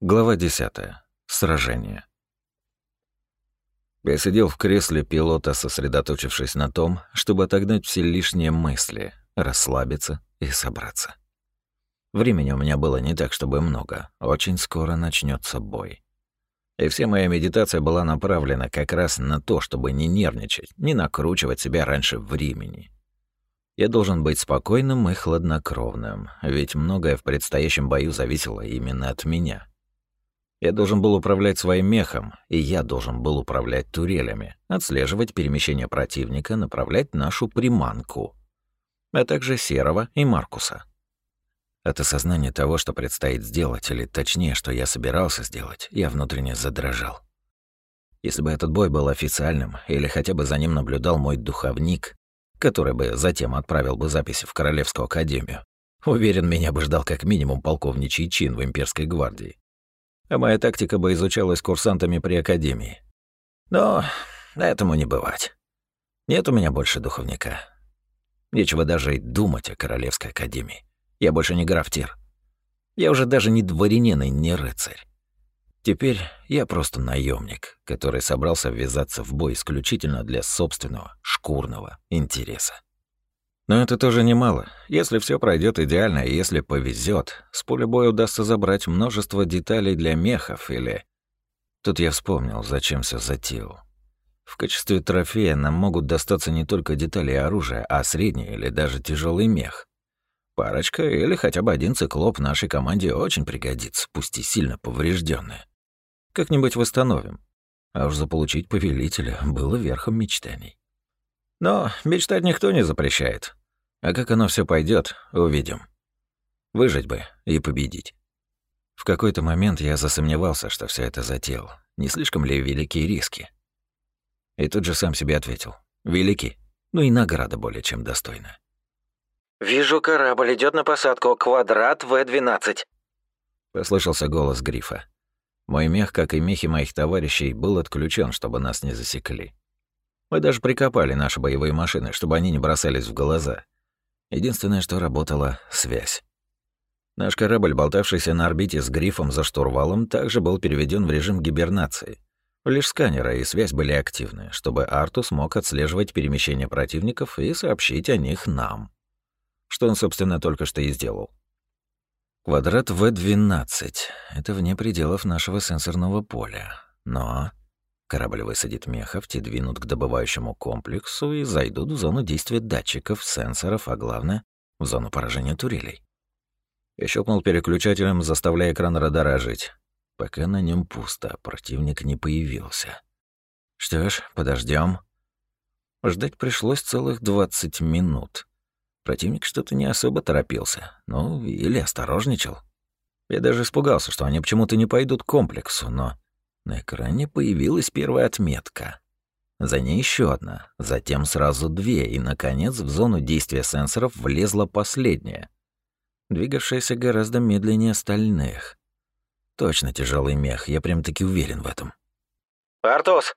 Глава 10. Сражение. Я сидел в кресле пилота, сосредоточившись на том, чтобы отогнать все лишние мысли, расслабиться и собраться. Времени у меня было не так, чтобы много. Очень скоро начнется бой. И вся моя медитация была направлена как раз на то, чтобы не нервничать, не накручивать себя раньше времени. Я должен быть спокойным и хладнокровным, ведь многое в предстоящем бою зависело именно от меня. Я должен был управлять своим мехом, и я должен был управлять турелями, отслеживать перемещение противника, направлять нашу приманку, а также Серого и Маркуса. От осознания того, что предстоит сделать, или точнее, что я собирался сделать, я внутренне задрожал. Если бы этот бой был официальным, или хотя бы за ним наблюдал мой духовник, который бы затем отправил бы записи в Королевскую Академию, уверен, меня бы ждал как минимум полковничий чин в Имперской гвардии а моя тактика бы изучалась курсантами при Академии. Но этому не бывать. Нет у меня больше духовника. Нечего даже и думать о Королевской Академии. Я больше не графтир. Я уже даже не дворянин и не рыцарь. Теперь я просто наемник, который собрался ввязаться в бой исключительно для собственного шкурного интереса. Но это тоже немало. Если все пройдет идеально, и если повезет, с поля боя удастся забрать множество деталей для мехов или... Тут я вспомнил, зачем все затеял. В качестве трофея нам могут достаться не только детали оружия, а средний или даже тяжелый мех. Парочка или хотя бы один циклоп нашей команде очень пригодится, пусть и сильно поврежденный. Как-нибудь восстановим. А уж заполучить повелителя было верхом мечтаний. Но мечтать никто не запрещает. А как оно все пойдет, увидим. Выжить бы и победить. В какой-то момент я засомневался, что все это затеял. Не слишком ли великие риски? И тут же сам себе ответил. Велики. Ну и награда более чем достойна. «Вижу, корабль идет на посадку. Квадрат В-12». Послышался голос Грифа. Мой мех, как и мехи моих товарищей, был отключен, чтобы нас не засекли. Мы даже прикопали наши боевые машины, чтобы они не бросались в глаза. Единственное, что работала — связь. Наш корабль, болтавшийся на орбите с грифом за штурвалом, также был переведен в режим гибернации. Лишь сканеры и связь были активны, чтобы Артус мог отслеживать перемещение противников и сообщить о них нам. Что он, собственно, только что и сделал. Квадрат В-12 — это вне пределов нашего сенсорного поля. Но Корабль высадит мехов, те двинут к добывающему комплексу и зайдут в зону действия датчиков, сенсоров, а главное — в зону поражения турелей. Я щелкнул переключателем, заставляя экран радара ожить. Пока на нем пусто, противник не появился. Что ж, подождем. Ждать пришлось целых 20 минут. Противник что-то не особо торопился, ну, или осторожничал. Я даже испугался, что они почему-то не пойдут к комплексу, но на экране появилась первая отметка. За ней еще одна, затем сразу две, и, наконец, в зону действия сенсоров влезла последняя, двигавшаяся гораздо медленнее остальных. Точно тяжелый мех, я прям-таки уверен в этом. «Артус,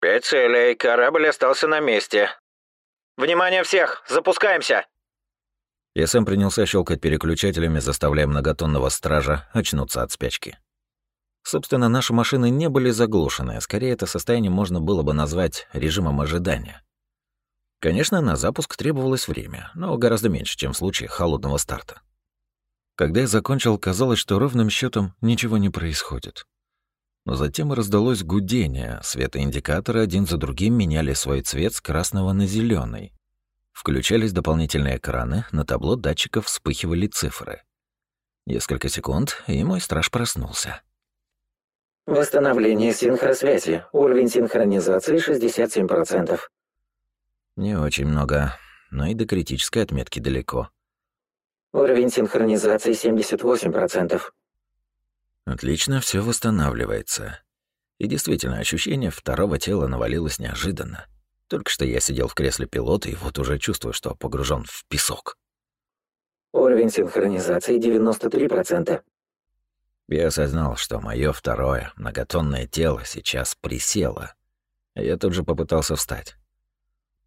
пять целей, корабль остался на месте. Внимание всех, запускаемся!» Я сам принялся щелкать переключателями, заставляя многотонного стража очнуться от спячки. Собственно, наши машины не были заглушены, скорее это состояние можно было бы назвать режимом ожидания. Конечно, на запуск требовалось время, но гораздо меньше, чем в случае холодного старта. Когда я закончил, казалось, что ровным счетом ничего не происходит. Но затем раздалось гудение, светоиндикаторы один за другим меняли свой цвет с красного на зеленый. Включались дополнительные экраны, на табло датчиков вспыхивали цифры. Несколько секунд, и мой страж проснулся. Восстановление синхросвязи. Уровень синхронизации 67%. Не очень много, но и до критической отметки далеко. Уровень синхронизации 78%. Отлично, все восстанавливается. И действительно, ощущение второго тела навалилось неожиданно. Только что я сидел в кресле пилота и вот уже чувствую, что погружен в песок. Уровень синхронизации 93%. Я осознал, что мое второе, многотонное тело сейчас присело. Я тут же попытался встать.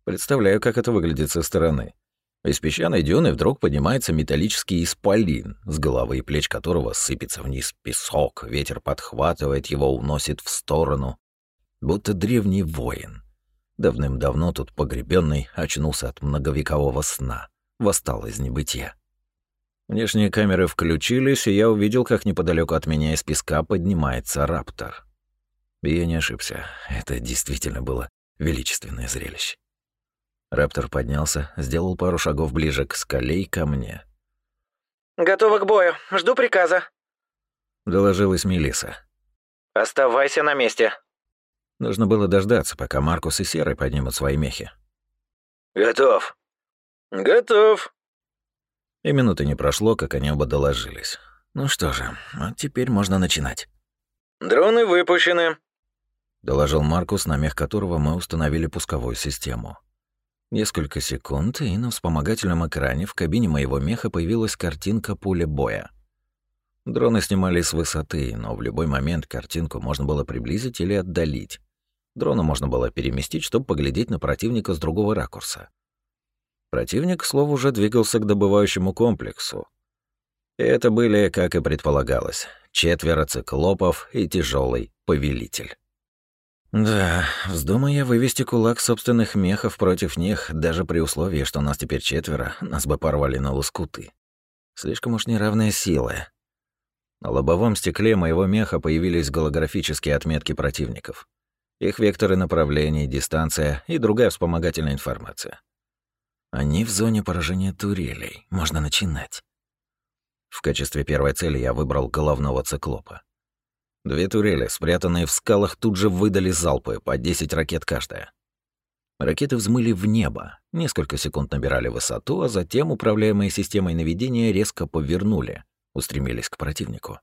Представляю, как это выглядит со стороны. Из песчаной дюны вдруг поднимается металлический исполин, с головы и плеч которого сыпется вниз песок, ветер подхватывает его, уносит в сторону. Будто древний воин. Давным-давно тут погребенный очнулся от многовекового сна, восстал из небытия. Внешние камеры включились, и я увидел, как неподалеку от меня из песка поднимается раптор. И я не ошибся, это действительно было величественное зрелище. Раптор поднялся, сделал пару шагов ближе к скале и ко мне. «Готово к бою. Жду приказа», — доложилась Мелиса. «Оставайся на месте». Нужно было дождаться, пока Маркус и Серый поднимут свои мехи. «Готов». «Готов». И минуты не прошло, как они оба доложились. Ну что же, вот теперь можно начинать. «Дроны выпущены», — доложил Маркус, на мех которого мы установили пусковую систему. Несколько секунд, и на вспомогательном экране в кабине моего меха появилась картинка пули боя. Дроны снимали с высоты, но в любой момент картинку можно было приблизить или отдалить. Дрона можно было переместить, чтобы поглядеть на противника с другого ракурса. Противник, к слову, уже двигался к добывающему комплексу. Это были, как и предполагалось, четверо циклопов и тяжелый повелитель. Да, вздумая вывести кулак собственных мехов против них, даже при условии, что нас теперь четверо, нас бы порвали на лоскуты. Слишком уж неравная сила. На лобовом стекле моего меха появились голографические отметки противников. Их векторы направлений, дистанция и другая вспомогательная информация. Они в зоне поражения турелей. Можно начинать. В качестве первой цели я выбрал головного циклопа. Две турели, спрятанные в скалах, тут же выдали залпы, по 10 ракет каждая. Ракеты взмыли в небо, несколько секунд набирали высоту, а затем управляемые системой наведения резко повернули, устремились к противнику.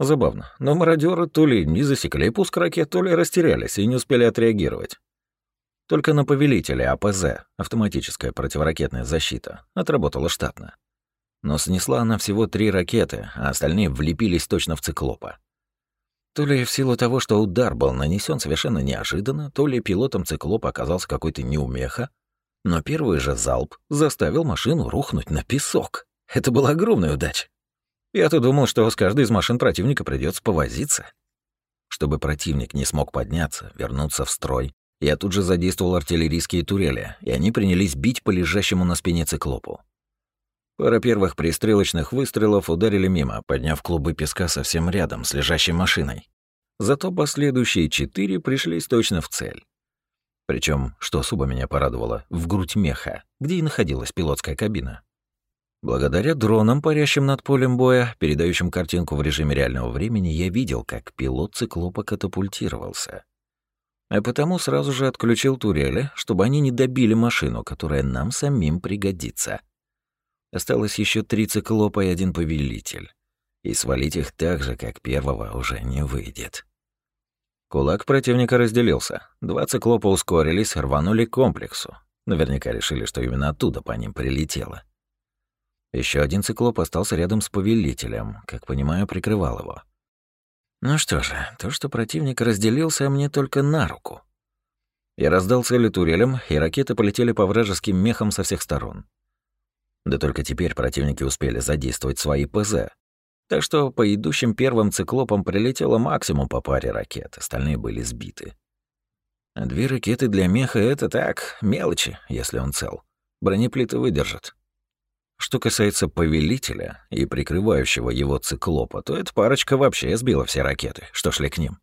Забавно, но мародеры то ли не засекли пуск ракет, то ли растерялись и не успели отреагировать. Только на повелителе АПЗ, автоматическая противоракетная защита, отработала штатно. Но снесла она всего три ракеты, а остальные влепились точно в циклопа. То ли в силу того, что удар был нанесен совершенно неожиданно, то ли пилотом циклопа оказался какой-то неумеха, но первый же залп заставил машину рухнуть на песок. Это была огромная удача. Я-то думал, что с каждой из машин противника придется повозиться. Чтобы противник не смог подняться, вернуться в строй, я тут же задействовал артиллерийские турели, и они принялись бить по лежащему на спине циклопу. Пара первых пристрелочных выстрелов ударили мимо, подняв клубы песка совсем рядом с лежащей машиной. Зато последующие четыре пришлись точно в цель. Причем, что особо меня порадовало, в грудь меха, где и находилась пилотская кабина. Благодаря дронам, парящим над полем боя, передающим картинку в режиме реального времени, я видел, как пилот циклопа катапультировался. А потому сразу же отключил турели, чтобы они не добили машину, которая нам самим пригодится. Осталось еще три циклопа и один повелитель. И свалить их так же, как первого, уже не выйдет. Кулак противника разделился. Два циклопа ускорились, рванули к комплексу. Наверняка решили, что именно оттуда по ним прилетело. Еще один циклоп остался рядом с повелителем, как понимаю, прикрывал его. Ну что же, то, что противник разделился, мне только на руку. Я раздал цели турелям, и ракеты полетели по вражеским мехам со всех сторон. Да только теперь противники успели задействовать свои ПЗ. Так что по идущим первым циклопам прилетело максимум по паре ракет, остальные были сбиты. А две ракеты для меха — это так, мелочи, если он цел. Бронеплиты выдержат. Что касается повелителя и прикрывающего его циклопа, то эта парочка вообще сбила все ракеты, что шли к ним.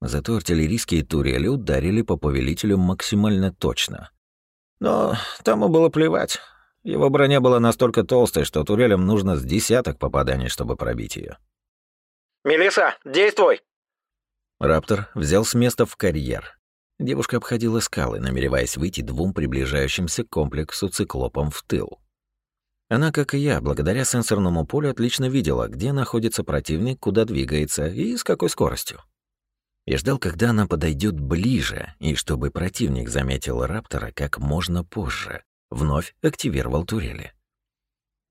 Зато артиллерийские турели ударили по повелителю максимально точно. Но тому было плевать. Его броня была настолько толстой, что турелям нужно с десяток попаданий, чтобы пробить ее. Мелиса, действуй!» Раптор взял с места в карьер. Девушка обходила скалы, намереваясь выйти двум приближающимся комплексу циклопам в тыл. Она, как и я, благодаря сенсорному полю отлично видела, где находится противник, куда двигается и с какой скоростью. Я ждал, когда она подойдет ближе, и чтобы противник заметил Раптора как можно позже, Вновь активировал турели.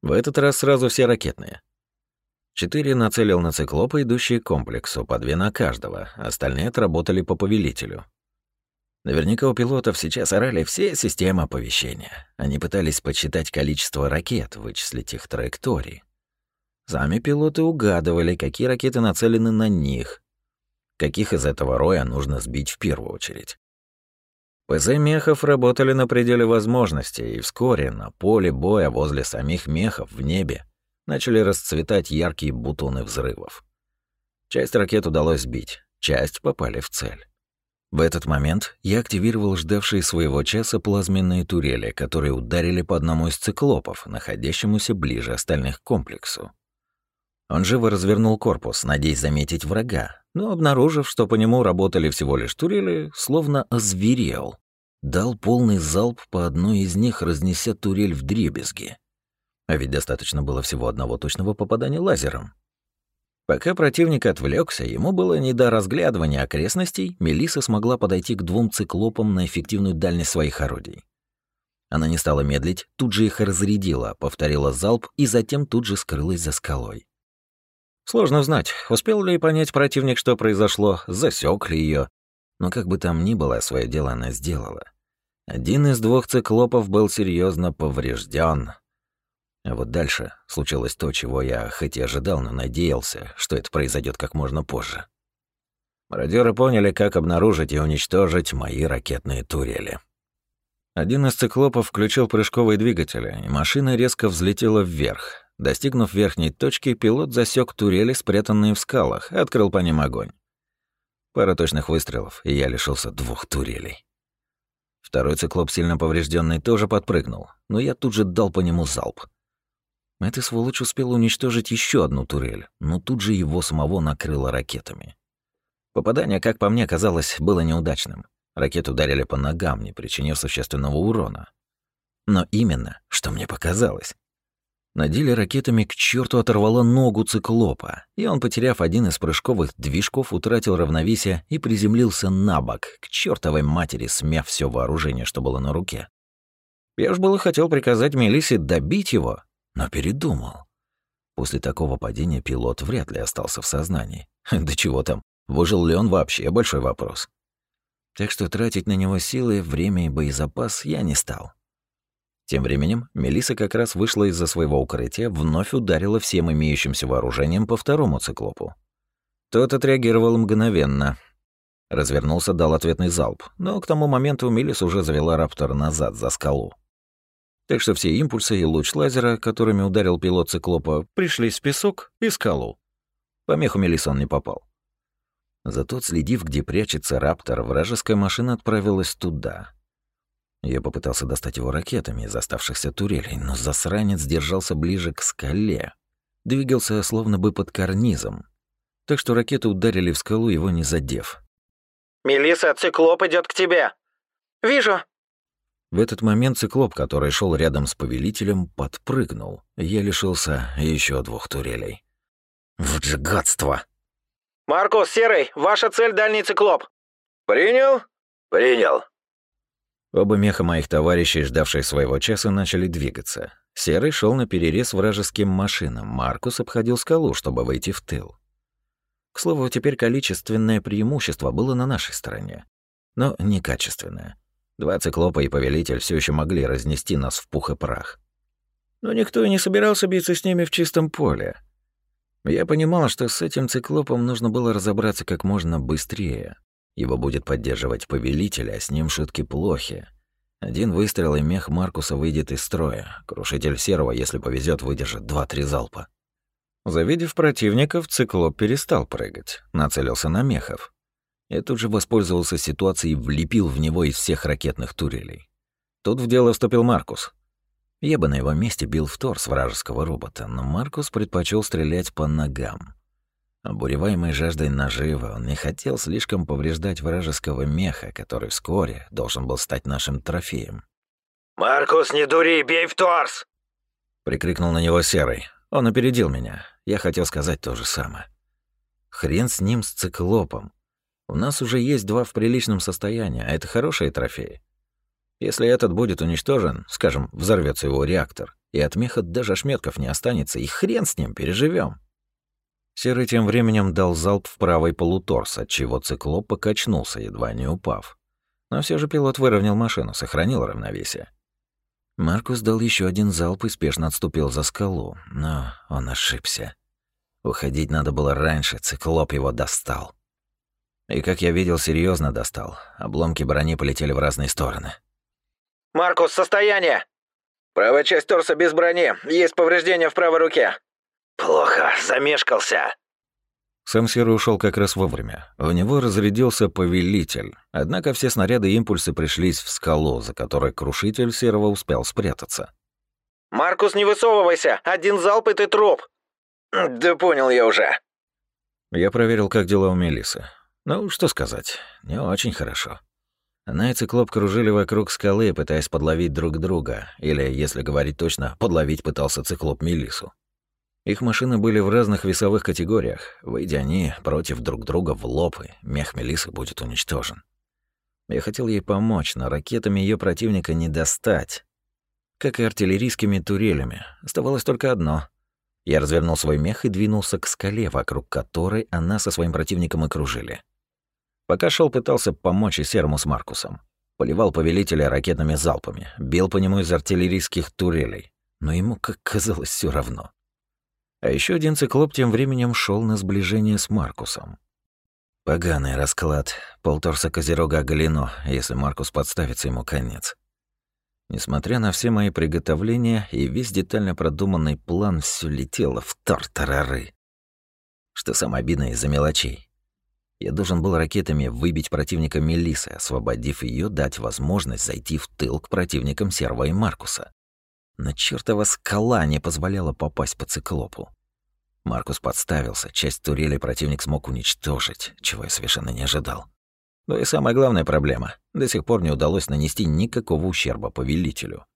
В этот раз сразу все ракетные. Четыре нацелил на циклопа, идущие к комплексу, по две на каждого, остальные отработали по повелителю. Наверняка у пилотов сейчас орали все системы оповещения. Они пытались подсчитать количество ракет, вычислить их траектории. Сами пилоты угадывали, какие ракеты нацелены на них, каких из этого роя нужно сбить в первую очередь. ПЗ мехов работали на пределе возможностей, и вскоре на поле боя возле самих мехов в небе начали расцветать яркие бутоны взрывов. Часть ракет удалось сбить, часть попали в цель. В этот момент я активировал ждавшие своего часа плазменные турели, которые ударили по одному из циклопов, находящемуся ближе остальных к комплексу. Он живо развернул корпус, надеясь заметить врага, но, обнаружив, что по нему работали всего лишь турели, словно озверел. Дал полный залп по одной из них, разнеся турель в дребезги. А ведь достаточно было всего одного точного попадания лазером. Пока противник отвлекся, ему было не до разглядывания окрестностей, Мелиса смогла подойти к двум циклопам на эффективную дальность своих орудий. Она не стала медлить, тут же их разрядила, повторила залп и затем тут же скрылась за скалой. Сложно узнать, успел ли понять противник, что произошло, засек ли ее. Но как бы там ни было, свое дело она сделала. Один из двух циклопов был серьезно поврежден, а вот дальше случилось то, чего я хоть и ожидал, но надеялся, что это произойдет как можно позже. Мародеры поняли, как обнаружить и уничтожить мои ракетные турели. Один из циклопов включил прыжковые двигатели, и машина резко взлетела вверх. Достигнув верхней точки, пилот засек турели, спрятанные в скалах, и открыл по ним огонь. Пара точных выстрелов, и я лишился двух турелей. Второй циклоп, сильно поврежденный, тоже подпрыгнул, но я тут же дал по нему залп. Эта сволочь успела уничтожить еще одну турель, но тут же его самого накрыло ракетами. Попадание, как по мне казалось, было неудачным. Ракеты ударили по ногам, не причинив существенного урона. Но именно, что мне показалось. На деле ракетами к черту оторвало ногу циклопа, и он, потеряв один из прыжковых движков, утратил равновесие и приземлился на бок, к чертовой матери, смяв все вооружение, что было на руке. Я уж было хотел приказать Мелисе добить его, но передумал. После такого падения пилот вряд ли остался в сознании. Да чего там, выжил ли он вообще, большой вопрос. Так что тратить на него силы, время и боезапас я не стал. Тем временем Мелиса как раз вышла из-за своего укрытия, вновь ударила всем имеющимся вооружением по второму циклопу. Тот отреагировал мгновенно. Развернулся, дал ответный залп, но к тому моменту Мелис уже завела раптор назад за скалу. Так что все импульсы и луч лазера, которыми ударил пилот циклопа, пришлись в песок и скалу. Помеху Мелисон не попал. Зато, следив, где прячется раптор, вражеская машина отправилась туда. Я попытался достать его ракетами из оставшихся турелей, но засранец держался ближе к скале. Двигался словно бы под карнизом. Так что ракеты ударили в скалу, его не задев. «Мелисса, циклоп идет к тебе!» «Вижу!» В этот момент циклоп, который шел рядом с повелителем, подпрыгнул. Я лишился еще двух турелей. Вот же гадство! «Маркус, Серый, ваша цель — дальний циклоп!» «Принял?» «Принял!» Оба меха моих товарищей, ждавшие своего часа, начали двигаться. Серый шел на перерез вражеским машинам, Маркус обходил скалу, чтобы войти в тыл. К слову, теперь количественное преимущество было на нашей стороне, но не качественное. Два циклопа и повелитель все еще могли разнести нас в пух и прах. Но никто и не собирался биться с ними в чистом поле. Я понимал, что с этим циклопом нужно было разобраться как можно быстрее. Его будет поддерживать повелитель, а с ним шутки плохи. Один выстрел, и мех Маркуса выйдет из строя. Крушитель Серого, если повезет, выдержит два-три залпа. Завидев противников, циклоп перестал прыгать, нацелился на мехов. Я тут же воспользовался ситуацией и влепил в него из всех ракетных турелей. Тут в дело вступил Маркус. Я бы на его месте бил в торс вражеского робота, но Маркус предпочел стрелять по ногам. Обуреваемый жаждой наживы, он не хотел слишком повреждать вражеского меха, который вскоре должен был стать нашим трофеем. «Маркус, не дури, бей в торс!» Прикрикнул на него Серый. Он опередил меня. Я хотел сказать то же самое. Хрен с ним, с циклопом. У нас уже есть два в приличном состоянии, а это хорошие трофеи. Если этот будет уничтожен, скажем, взорвется его реактор, и от меха даже ошметков не останется, и хрен с ним, переживем. Серый тем временем дал залп в правый полуторс, отчего циклоп покачнулся, едва не упав. Но все же пилот выровнял машину, сохранил равновесие. Маркус дал еще один залп и спешно отступил за скалу, но он ошибся. Уходить надо было раньше, циклоп его достал. И, как я видел, серьезно достал. Обломки брони полетели в разные стороны. «Маркус, состояние!» «Правая часть торса без брони. Есть повреждения в правой руке». «Плохо, замешкался». Сам Серый ушел как раз вовремя. В него разрядился повелитель. Однако все снаряды и импульсы пришлись в скалу, за которой крушитель Серого успел спрятаться. «Маркус, не высовывайся! Один залп, и ты труп!» «Да понял я уже». Я проверил, как дела у Мелисы. Ну, что сказать, не очень хорошо. Она и циклоп кружили вокруг скалы, пытаясь подловить друг друга, или, если говорить точно, подловить пытался циклоп Мелису. Их машины были в разных весовых категориях. Выйдя они против друг друга в лоб, и мех Мелисы будет уничтожен. Я хотел ей помочь, но ракетами ее противника не достать. Как и артиллерийскими турелями. Оставалось только одно. Я развернул свой мех и двинулся к скале, вокруг которой она со своим противником окружили. Пока шел, пытался помочь и Серму с Маркусом. Поливал повелителя ракетными залпами, бил по нему из артиллерийских турелей. Но ему, как казалось, все равно. А еще один циклоп тем временем шел на сближение с Маркусом. Поганый расклад. Полторса Козерога оголено, если Маркус подставится, ему конец. Несмотря на все мои приготовления и весь детально продуманный план, все летело в тартарары. Что самое обидное из-за мелочей. Я должен был ракетами выбить противника Мелисы, освободив ее, дать возможность зайти в тыл к противникам Серва и Маркуса. Но чертова скала не позволяла попасть по циклопу. Маркус подставился, часть турели противник смог уничтожить, чего я совершенно не ожидал. Но и самая главная проблема — до сих пор не удалось нанести никакого ущерба повелителю.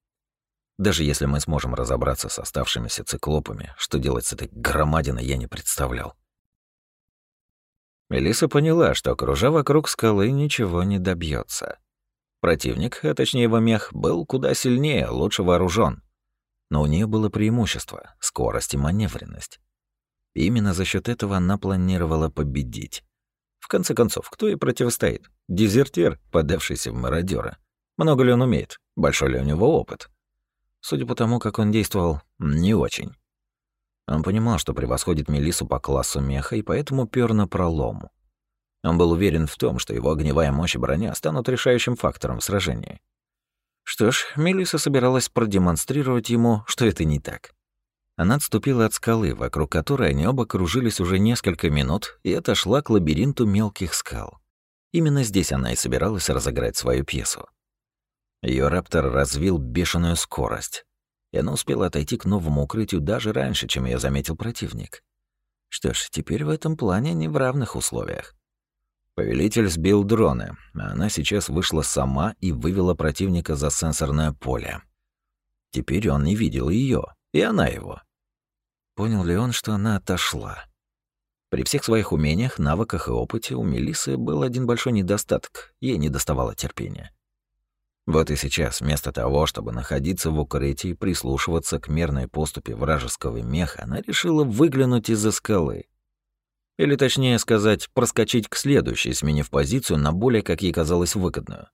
Даже если мы сможем разобраться с оставшимися циклопами, что делать с этой громадиной я не представлял. Мелиса поняла, что, окружа вокруг скалы, ничего не добьется. Противник, а точнее его мех, был куда сильнее, лучше вооружен. Но у нее было преимущество — скорость и маневренность. Именно за счет этого она планировала победить. В конце концов, кто ей противостоит? Дезертир, подавшийся в мародера. Много ли он умеет? Большой ли у него опыт? Судя по тому, как он действовал, не очень. Он понимал, что превосходит Мелису по классу меха, и поэтому пёр на пролом. Он был уверен в том, что его огневая мощь и броня станут решающим фактором в сражении. Что ж, Мелиса собиралась продемонстрировать ему, что это не так. Она отступила от скалы, вокруг которой они оба кружились уже несколько минут, и отошла к лабиринту мелких скал. Именно здесь она и собиралась разыграть свою пьесу. Ее раптор развил бешеную скорость, и она успела отойти к новому укрытию даже раньше, чем ее заметил противник. Что ж, теперь в этом плане они в равных условиях. Повелитель сбил дроны, а она сейчас вышла сама и вывела противника за сенсорное поле. Теперь он не видел ее, и она его. Понял ли он, что она отошла? При всех своих умениях, навыках и опыте у Мелисы был один большой недостаток — ей не доставало терпения. Вот и сейчас, вместо того, чтобы находиться в укрытии и прислушиваться к мерной поступе вражеского меха, она решила выглянуть из-за скалы или точнее сказать, проскочить к следующей, сменив позицию на более, как ей казалось, выгодную.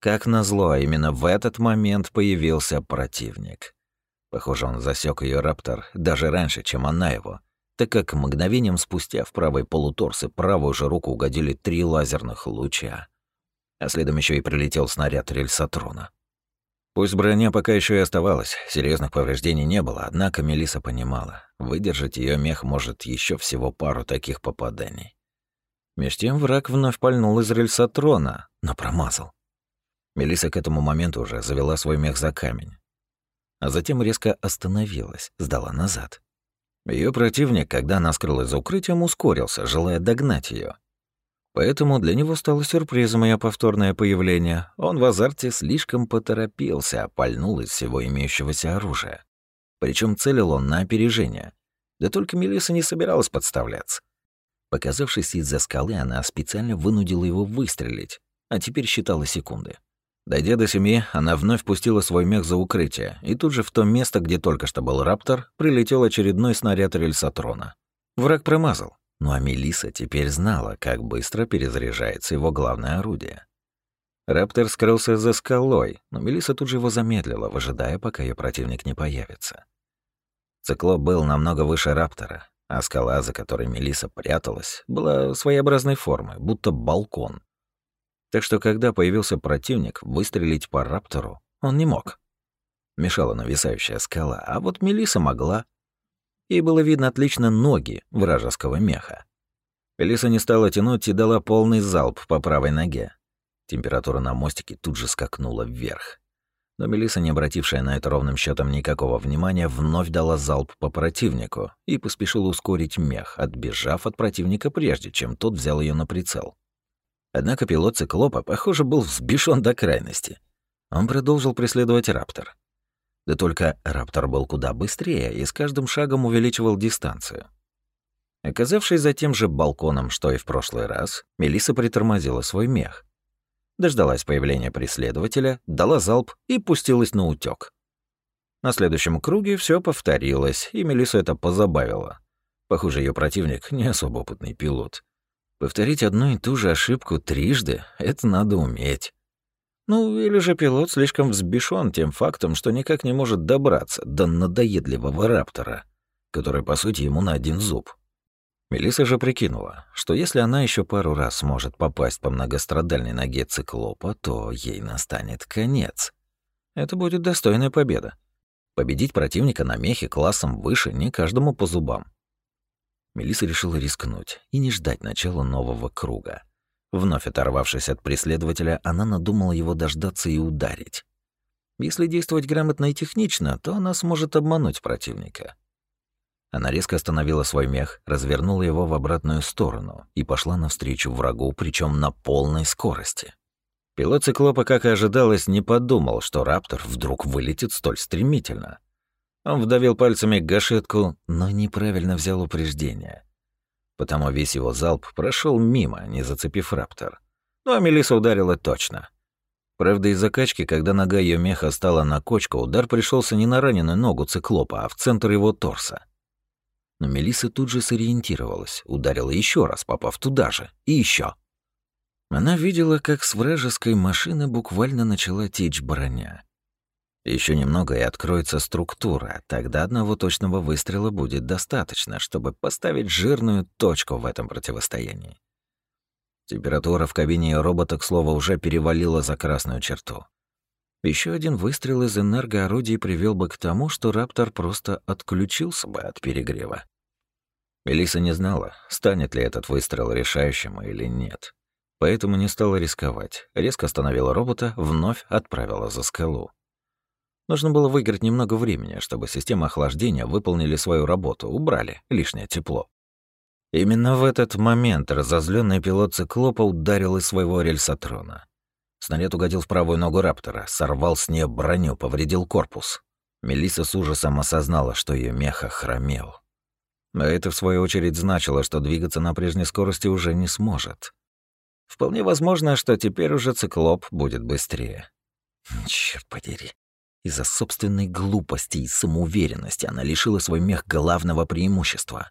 Как назло, именно в этот момент появился противник. Похоже, он засек ее раптор даже раньше, чем она его, так как мгновением спустя в правой полуторс и правую же руку угодили три лазерных луча. А следом еще и прилетел снаряд рельсотрона. Пусть броня пока еще и оставалась, серьезных повреждений не было, однако Мелиса понимала, выдержать ее мех может еще всего пару таких попаданий. Меж тем враг вновь пальнул из рельсотрона, но промазал. Мелиса к этому моменту уже завела свой мех за камень, а затем резко остановилась, сдала назад. Ее противник, когда она скрылась за укрытием, ускорился, желая догнать ее. Поэтому для него стало сюрпризом ее повторное появление. Он в азарте слишком поторопился, опальнул из всего имеющегося оружия. Причем целил он на опережение. Да только Мелиса не собиралась подставляться. Показавшись из-за скалы, она специально вынудила его выстрелить, а теперь считала секунды. Дойдя до семьи, она вновь пустила свой мех за укрытие, и тут же в то место, где только что был Раптор, прилетел очередной снаряд рельсотрона. Враг промазал. Ну а Мелиса теперь знала, как быстро перезаряжается его главное орудие. Раптор скрылся за скалой, но Мелиса тут же его замедлила, выжидая, пока ее противник не появится. Циклоп был намного выше Раптора, а скала, за которой Мелиса пряталась, была своеобразной формы, будто балкон. Так что, когда появился противник, выстрелить по Раптору он не мог. Мешала нависающая скала, а вот Мелиса могла. Ей было видно отлично ноги вражеского меха. Мелиса не стала тянуть и дала полный залп по правой ноге. Температура на мостике тут же скакнула вверх. Но Мелиса, не обратившая на это ровным счетом никакого внимания, вновь дала залп по противнику и поспешила ускорить мех, отбежав от противника прежде, чем тот взял ее на прицел. Однако пилот циклопа, похоже, был взбешен до крайности. Он продолжил преследовать раптор. Да только раптор был куда быстрее и с каждым шагом увеличивал дистанцию. Оказавшись за тем же балконом, что и в прошлый раз, Мелиса притормозила свой мех, дождалась появления преследователя, дала залп и пустилась на утёк. На следующем круге все повторилось, и Мелису это позабавило. Похоже, ее противник не особо опытный пилот. Повторить одну и ту же ошибку трижды — это надо уметь. Ну, или же пилот слишком взбешен тем фактом, что никак не может добраться до надоедливого раптора, который, по сути, ему на один зуб. Мелиса же прикинула, что если она еще пару раз сможет попасть по многострадальной ноге циклопа, то ей настанет конец. Это будет достойная победа. Победить противника на мехе классом выше не каждому по зубам. Мелиса решила рискнуть и не ждать начала нового круга. Вновь оторвавшись от преследователя, она надумала его дождаться и ударить. Если действовать грамотно и технично, то она сможет обмануть противника. Она резко остановила свой мех, развернула его в обратную сторону и пошла навстречу врагу, причем на полной скорости. Пилот циклопа, как и ожидалось, не подумал, что раптор вдруг вылетит столь стремительно. Он вдавил пальцами гашетку, но неправильно взял упреждение. Потому весь его залп прошел мимо, не зацепив раптор. Ну а Мелиса ударила точно. Правда, из закачки, когда нога ее меха стала на кочку, удар пришелся не на раненую ногу циклопа, а в центр его торса. Но Мелиса тут же сориентировалась, ударила еще раз, попав туда же, и еще. Она видела, как с вражеской машины буквально начала течь броня. Еще немного и откроется структура, тогда одного точного выстрела будет достаточно, чтобы поставить жирную точку в этом противостоянии. Температура в кабине робота, к слову, уже перевалила за красную черту. Еще один выстрел из энергоорудий привел бы к тому, что Раптор просто отключился бы от перегрева. Мелиса не знала, станет ли этот выстрел решающим или нет. Поэтому не стала рисковать. Резко остановила робота, вновь отправила за скалу. Нужно было выиграть немного времени, чтобы системы охлаждения выполнили свою работу, убрали лишнее тепло. Именно в этот момент разозленный пилот циклопа ударил из своего рельсотрона. Снаряд угодил в правую ногу Раптора, сорвал с нее броню, повредил корпус. Мелиса с ужасом осознала, что ее меха хромел. А это, в свою очередь, значило, что двигаться на прежней скорости уже не сможет. Вполне возможно, что теперь уже циклоп будет быстрее. Черт подери. Из-за собственной глупости и самоуверенности она лишила свой мех главного преимущества.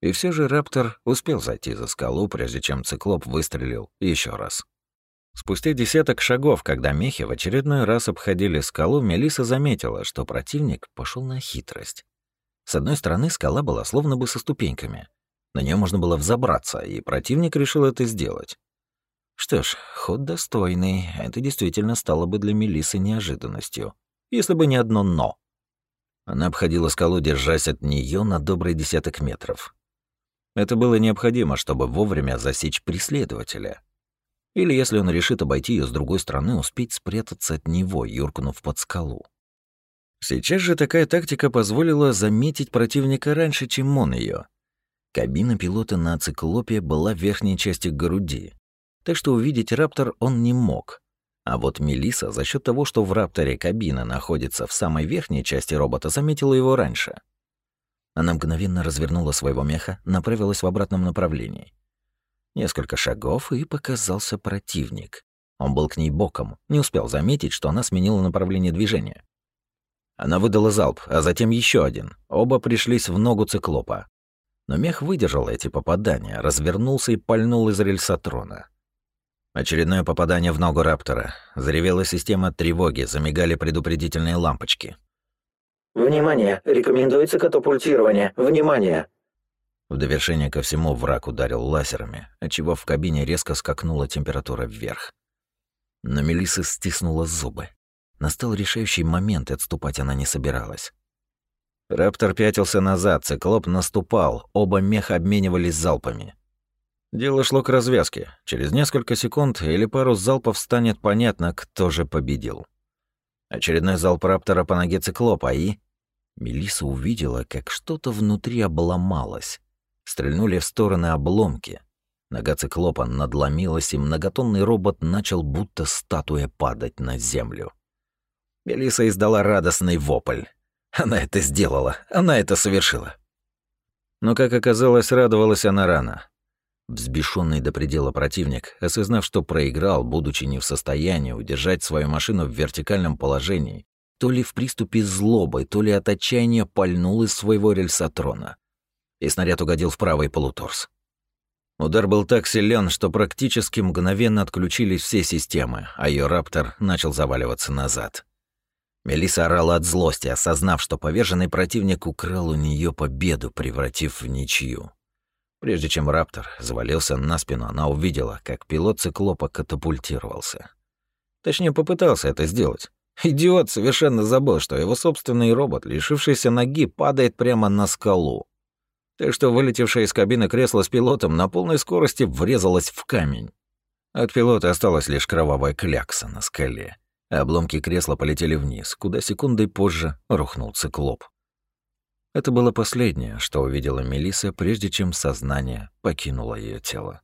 И все же Раптор успел зайти за скалу, прежде чем циклоп выстрелил еще раз. Спустя десяток шагов, когда мехи в очередной раз обходили скалу, Мелиса заметила, что противник пошел на хитрость. С одной стороны скала была словно бы со ступеньками. На нее можно было взобраться, и противник решил это сделать. Что ж, ход достойный. Это действительно стало бы для Мелисы неожиданностью. Если бы не одно «но». Она обходила скалу, держась от нее на добрый десяток метров. Это было необходимо, чтобы вовремя засечь преследователя. Или, если он решит обойти ее с другой стороны, успеть спрятаться от него, юркнув под скалу. Сейчас же такая тактика позволила заметить противника раньше, чем он ее. Кабина пилота на циклопе была в верхней части груди, так что увидеть Раптор он не мог. А вот Мелиса за счет того, что в Рапторе кабина находится в самой верхней части робота, заметила его раньше. Она мгновенно развернула своего меха, направилась в обратном направлении. Несколько шагов, и показался противник. Он был к ней боком, не успел заметить, что она сменила направление движения. Она выдала залп, а затем еще один. Оба пришлись в ногу циклопа. Но мех выдержал эти попадания, развернулся и пальнул из рельсотрона. Очередное попадание в ногу Раптора. Заревела система тревоги, замигали предупредительные лампочки. Внимание! Рекомендуется катапультирование. Внимание! В довершение ко всему враг ударил лазерами, отчего в кабине резко скакнула температура вверх. Но Мелисса стиснула зубы. Настал решающий момент, и отступать она не собиралась. Раптор пятился назад, циклоп наступал, оба меха обменивались залпами. Дело шло к развязке. Через несколько секунд или пару залпов станет понятно, кто же победил. Очередной залп Раптора по ноге циклопа и... Мелиса увидела, как что-то внутри обломалось. Стрельнули в стороны обломки. Нога циклопа надломилась, и многотонный робот начал будто статуя падать на землю. Мелиса издала радостный вопль. Она это сделала, она это совершила. Но, как оказалось, радовалась она рано. Взбешенный до предела противник, осознав, что проиграл, будучи не в состоянии удержать свою машину в вертикальном положении, то ли в приступе злобы, то ли от отчаяния пальнул из своего рельсотрона. И снаряд угодил в правый полуторс. Удар был так силен, что практически мгновенно отключились все системы, а ее раптор начал заваливаться назад. Мелиса орала от злости, осознав, что поверженный противник украл у нее победу, превратив в ничью. Прежде чем Раптор завалился на спину, она увидела, как пилот циклопа катапультировался. Точнее, попытался это сделать. Идиот совершенно забыл, что его собственный робот, лишившийся ноги, падает прямо на скалу. Так что вылетевшее из кабины кресло с пилотом на полной скорости врезалось в камень. От пилота осталась лишь кровавая клякса на скале. Обломки кресла полетели вниз, куда секундой позже рухнул циклоп. Это было последнее, что увидела Мелиса, прежде чем сознание покинуло ее тело.